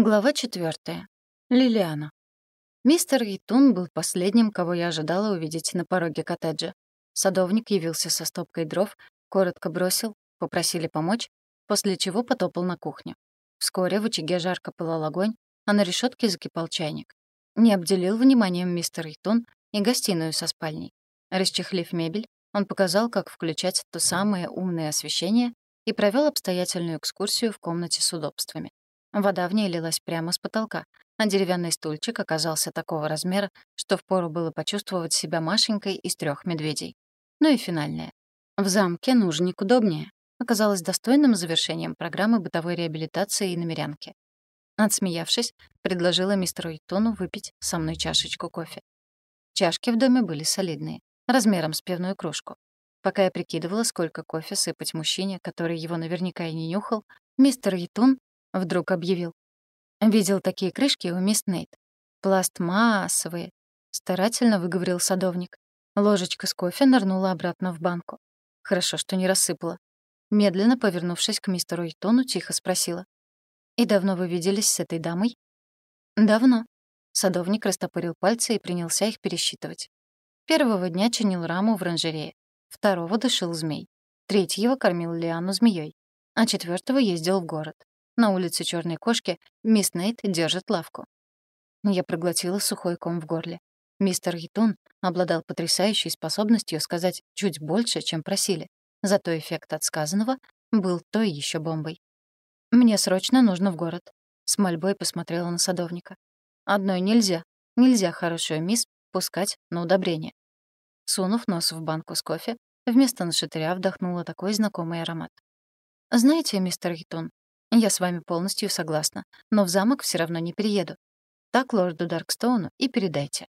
Глава четвертая. Лилиана. Мистер Итун был последним, кого я ожидала увидеть на пороге коттеджа. Садовник явился со стопкой дров, коротко бросил, попросили помочь, после чего потопал на кухню. Вскоре в очаге жарко пылал огонь, а на решетке закипал чайник. Не обделил вниманием мистер Итун и гостиную со спальней. Расчехлив мебель, он показал, как включать то самое умное освещение и провел обстоятельную экскурсию в комнате с удобствами. Вода в ней лилась прямо с потолка, а деревянный стульчик оказался такого размера, что впору было почувствовать себя Машенькой из трех медведей. Ну и финальное. В замке нужник удобнее. Оказалось достойным завершением программы бытовой реабилитации и намерянки. Отсмеявшись, предложила мистеру Итону выпить со мной чашечку кофе. Чашки в доме были солидные, размером с пивную кружку. Пока я прикидывала, сколько кофе сыпать мужчине, который его наверняка и не нюхал, мистер Итун — вдруг объявил. «Видел такие крышки у мисс Нейт. Пластмассовые», — старательно выговорил садовник. Ложечка с кофе нырнула обратно в банку. Хорошо, что не рассыпала. Медленно повернувшись к мистеру Итону, тихо спросила. «И давно вы виделись с этой дамой?» «Давно». Садовник растопырил пальцы и принялся их пересчитывать. Первого дня чинил раму в оранжерее, второго дышил змей, третьего кормил Лиану змеей, а четвертого ездил в город. На улице Черной кошки мисс Нейт держит лавку. Я проглотила сухой ком в горле. Мистер Ятун обладал потрясающей способностью сказать чуть больше, чем просили. Зато эффект от сказанного был той еще бомбой. «Мне срочно нужно в город», — с мольбой посмотрела на садовника. «Одной нельзя. Нельзя хорошую мисс пускать на удобрение». Сунув нос в банку с кофе, вместо нашатыря вдохнула такой знакомый аромат. «Знаете, мистер Ятун, я с вами полностью согласна, но в замок все равно не перееду. Так лорду Даркстоуну и передайте.